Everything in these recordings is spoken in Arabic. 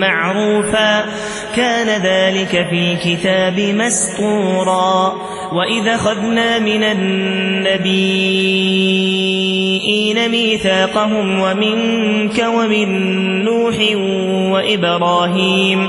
معروفا. كان ذلك في الكتاب مسطورا. وإذا خذنا من النبيين ميثاقهم ومنك ومن نوح وإبراهيم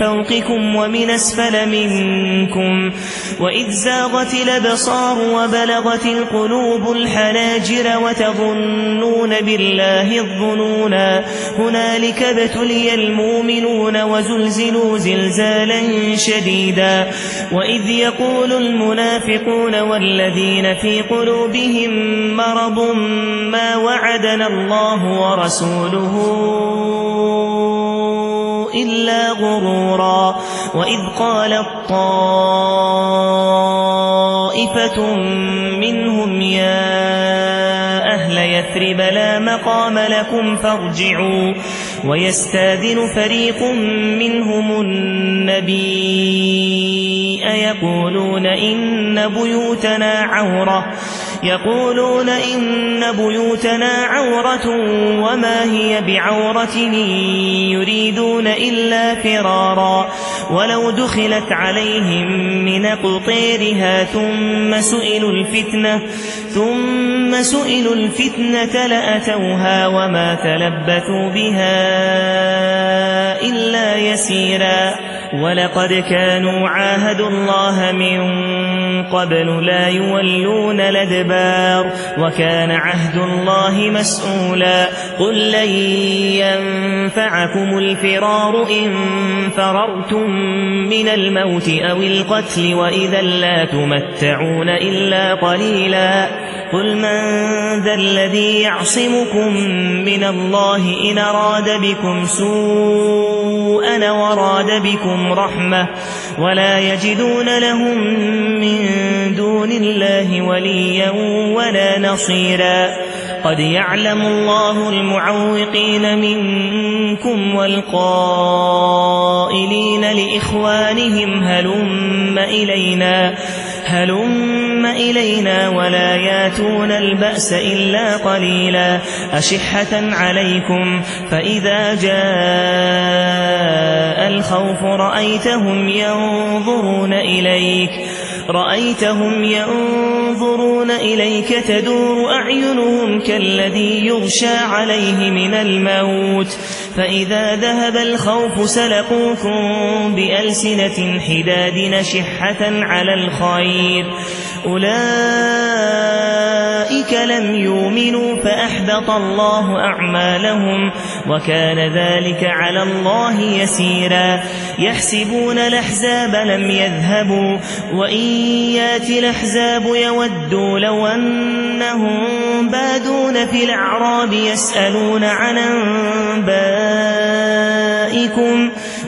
فوقكم ومن أسفل منكم وإذ زاغت الأبصار وبلغت القلوب الحناجر وتظنون بالله الظنونا هنالك ابتلي المؤمنون وزلزلوا زلزالا شديدا وإذ يقول المنافقون والذين في قلوبهم مرض ما وعدنا الله ورسوله إلا غرورا. وإذ قالت طائفة منهم يا أهل يثرب لا مقام لكم فارجعوا. ويستاذن فريق منهم النبي يقولون إن بيوتنا عورة. يقولون إن بيوتنا عورة وما هي بعورة يريدون إلا فرارا ولو دخلت عليهم من قطيرها ثم سئلوا الفتنة ثم سئلوا الفتنة لأتوها وما تلبثوا بها إلا يسيرا ولقد كانوا عاهدوا الله من قبل لا يولون الأدبار وكان عهد الله مسؤولا. قل لن ينفعكم الفرار إن فررتم من الموت أو القتل وإذا لا تمتعون إلا قليلا. قل من ذا الذي يعصمكم من الله إن أراد بكم سوءا وراد بكم رحمة ولا يجدون لهم من دون الله وليا ولا نصيرا قد يعلم الله المعوقين منكم والقائلين لإخوانهم هلم إلينا هلم إلينا ولا ياتون البأس إلا قليلا أشحة عليكم فإذا جاء الخوف رأيتهم ينظرون إليك رأيتهم ينظرون إليك تدور أعينهم كالذي يغشى عليه من الموت فإذا ذهب الخوف سلقوكم بألسنة حداد نشحة على الخير. أولئك لم يؤمنوا فأحبط الله أعمالهم وكان ذلك على الله يسيرا يحسبون الأحزاب لم يذهبوا وإن يأتي الأحزاب يودوا لو أنهم بادون في الأعراب يسألون عن أنبائكم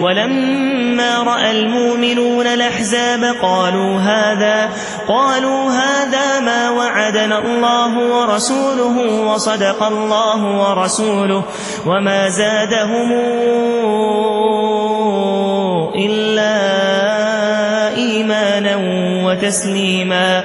ولما رأى المؤمنون الأحزاب قالوا هذا قالوا هذا ما وعدنا الله ورسوله وصدق الله ورسوله وما زادهم إلا إيمانا وتسليما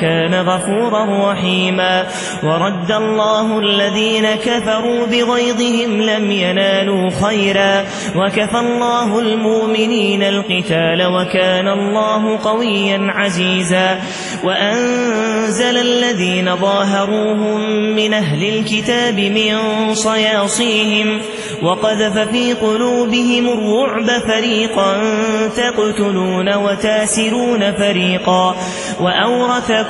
كان غفورا رحيما. ورد الله الذين كفروا بغيظهم لم ينالوا خيرا. وكفى الله المؤمنين القتال وكان الله قويا عزيزا. وأنزل الذين ظاهروهم من أهل الكتاب من صياصيهم. وقذف في قلوبهم الرعب فريقا تقتلون وتاسرون فريقا. وأورثكم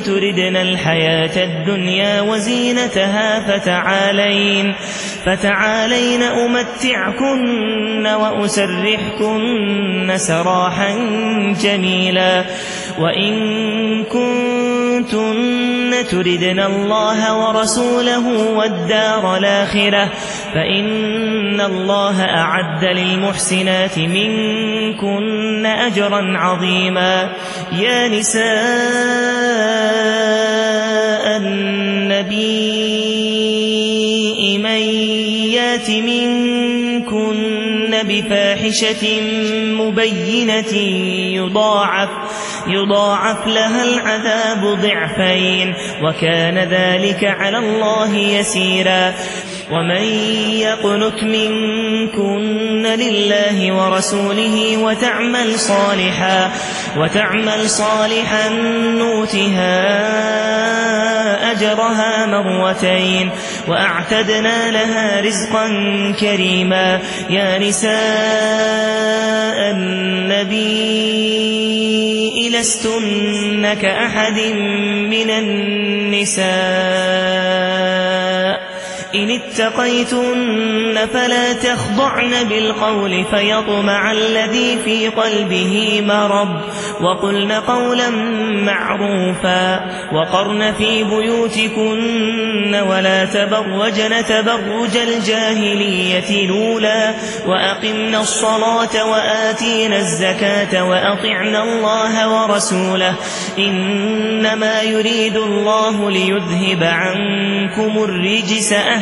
كنتن تردن الحياة الدنيا وزينتها فتعالين فتعالين أمتعكن وأسرحكن سراحا جميلا. وإن كنتن تردن الله ورسوله والدار الآخرة فإن الله أعد للمحسنات منكن أجرا عظيما. يا نساء النبي من يأت منكن بفاحشة مبينة يضاعف يضاعف لها العذاب ضعفين وكان ذلك على الله يسيرا ومن يقنت منكن لله ورسوله وتعمل صالحا وتعمل صالحا نوتها أجرها مرتين وأعتدنا لها رزقا كريما. يا نساء النبي لستن كأحد من النساء. فإن اتقيتن فلا تخضعن بالقول فيطمع الذي في قلبه مرض وقلن قولا معروفا وقرن في بيوتكن ولا تبرجن تبرج الجاهلية لولا وأقمنا الصلاة وآتينا الزكاة وأطعنا الله ورسوله إنما يريد الله ليذهب عنكم الرجس أهل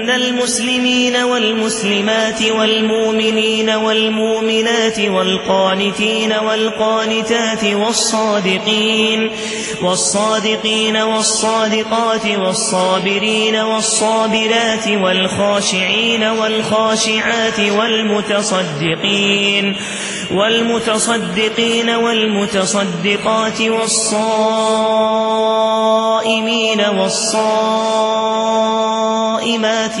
المسلمين والمسلمات والمؤمنين والمؤمنات والقانتين والقانتات والصادقين والصادقين والصادقات والصابرين والصابرات والخاشعين والخاشعات والمتصدقين والمتصدقين والمتصدقات والصائمين والصائمات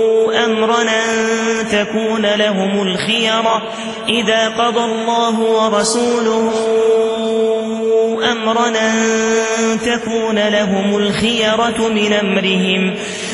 أمرا أن تكون لهم الخيرة إذا قضى الله ورسوله أمرا أن تكون لهم الخيرة من أمرهم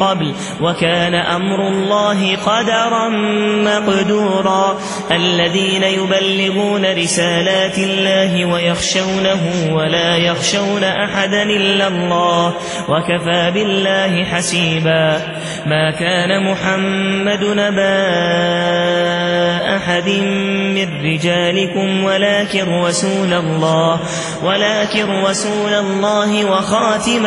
قبل وكان أمر الله قدرا مقدورا. الذين يبلغون رسالات الله ويخشونه ولا يخشون أحدا إلا الله وكفى بالله حسيبا. ما كان محمد نبا أحد من رجالكم ولكن رسول الله ولكن رسول الله وخاتم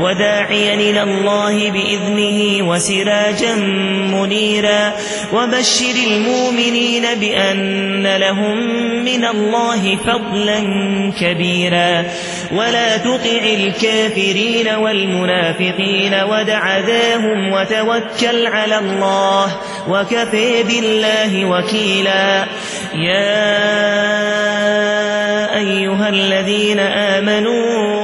وداعيا إلى الله بإذنه وسراجا منيرا. وبشر المؤمنين بأن لهم من الله فضلا كبيرا. ولا تطع الكافرين والمنافقين ودع ذاهم وتوكل على الله وكفى بالله وكيلا. يا أيها الذين آمنوا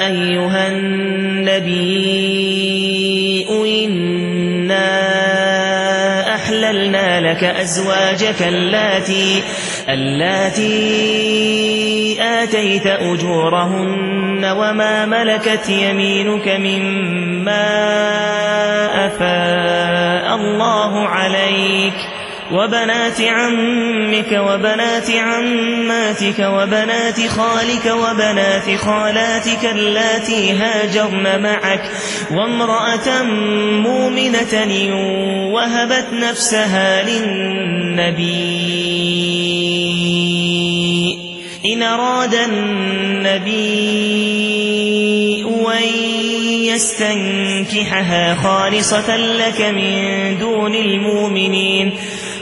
أيها النبي إنا أحللنا لك أزواجك اللاتي اللاتي آتيت أجورهن وما ملكت يمينك مما أفاء الله عليك. وبنات عمك وبنات عماتك وبنات خالك وبنات خالاتك اللاتي هاجرن معك وامرأة مؤمنة وهبت نفسها للنبي. إن أراد النبي أن يستنكحها خالصة لك من دون المؤمنين.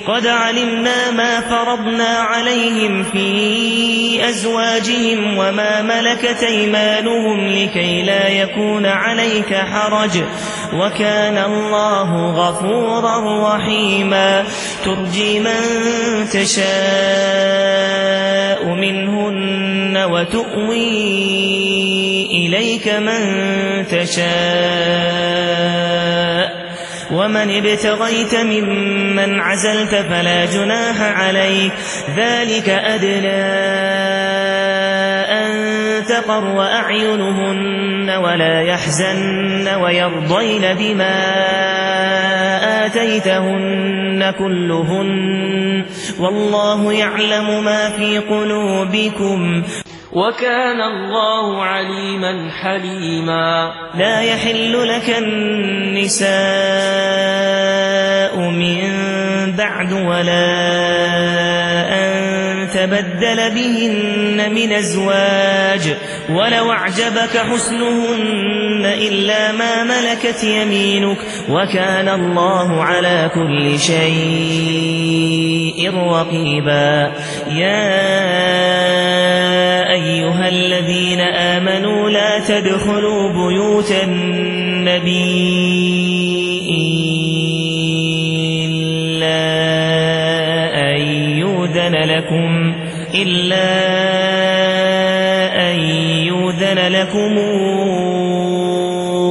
قد علمنا ما فرضنا عليهم في أزواجهم وما ملكت أيمانهم لكي لا يكون عليك حرج. وكان الله غفورا رحيما. ترجي من تشاء منهن وتؤوي إليك من تشاء. ومن ابتغيت ممن عزلت فلا جناح عليك. ذلك أدنى تقر أعينهن ولا يحزن ويرضين بما آتيتهن كلهن. والله يعلم ما في قلوبكم. وكان الله عليما حليما. لا يحل لك النساء من بعد ولا أن تبدل بهن من أزواج ولو أعجبك حسنهن إلا ما ملكت يمينك وكان الله على كل شيء رقيبا. يا أيها الذين آمنوا لا تدخلوا بيوت النبي إلا أن يوذن لكم إلا أن يوذن لكم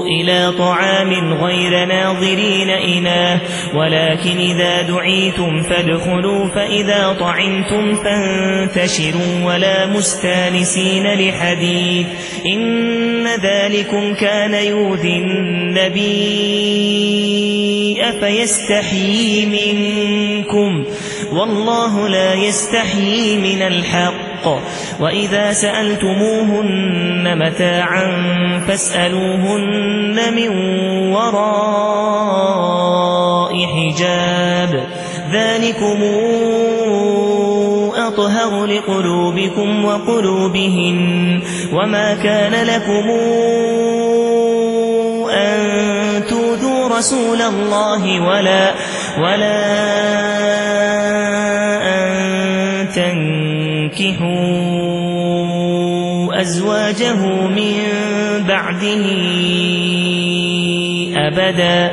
إلى طعام غير ناظرين إناه. ولكن إذا دعيتم فادخلوا فإذا طعمتم فانتشروا ولا مستانسين لحديث. إن ذلكم كان يؤذي النبي أفيستحيي منكم؟ والله لا يستحيي من الحق. وإذا سألتموهن متاعا فاسألوهن من وراء حجاب. ذلكم أطهر لقلوبكم وقلوبهن. وما كان لكم أن توذوا رسول الله ولا ولا أن تنكحوا أزواجه من بعده أبدا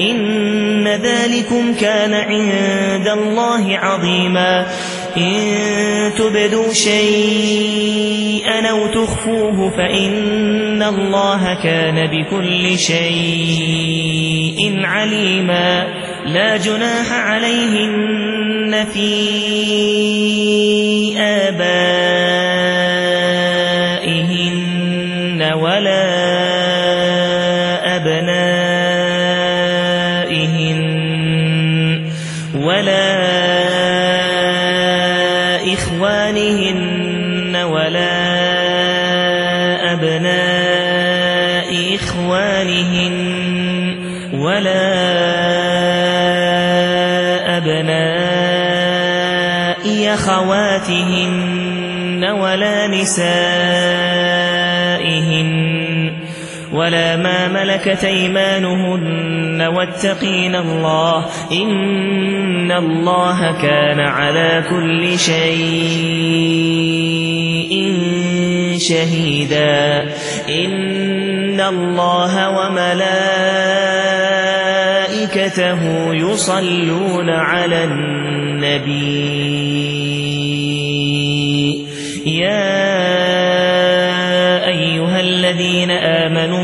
إن ذلكم كان عند الله عظيما إن تبدوا شيئا أو تخفوه فإن الله كان بكل شيء عليما لا جناح عليهن في آبائهن ولا أبنائهن ولا إخوانهن ولا أبناء إخوانهن ولا أبناء أخواتهن ولا نسائهن ولا ما ملكت ايمانهن واتقين الله إن الله كان على كل شيء شهيدا إن الله وملائكته يصلون على النبي يا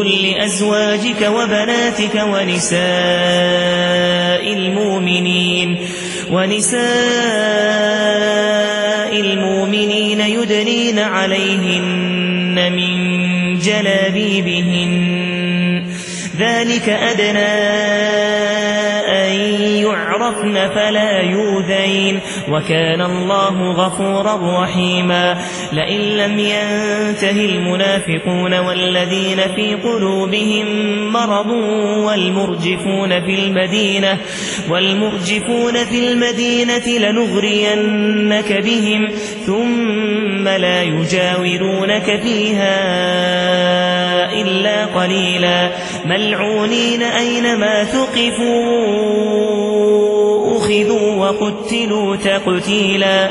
قل لأزواجك وبناتك ونساء المؤمنين ونساء المؤمنين يدنين عليهن من جلابيبهن. ذلك أدنى يعرفن فلا يوذين وكان الله غفورا رحيما. لئن لم ينته المنافقون والذين في قلوبهم مرض والمرجفون في المدينة والمرجفون في المدينة لنغرينك بهم ثم لا يجاورونك فيها إلا قليلا. ملعونين أينما ثقفوا؟ أخذوا وقتلوا تقتيلا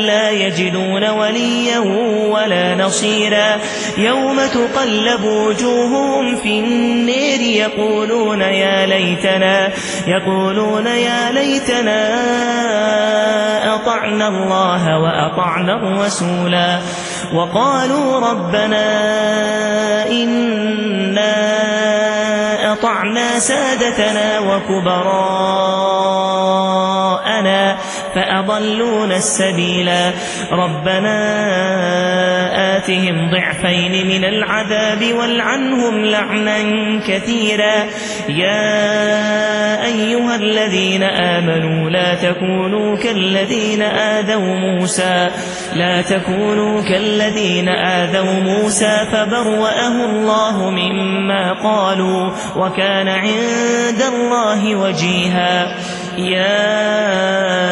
لا يجدون وليا ولا نصيرا. يوم تقلب وجوههم في النير يقولون يا ليتنا يقولون يا ليتنا أطعنا الله وأطعنا الرسولا وقالوا ربنا إنا أطعنا سادتنا وكبراءنا فأضلون السبيلا ربنا آتهم ضعفين من العذاب والعنهم لعنا كثيرا. يا أيها الذين آمنوا لا تكونوا كالذين آذوا موسى. لا تكونوا كالذين آذوا موسى فبرأه الله مما قالوا وكان عند الله وجيها. يا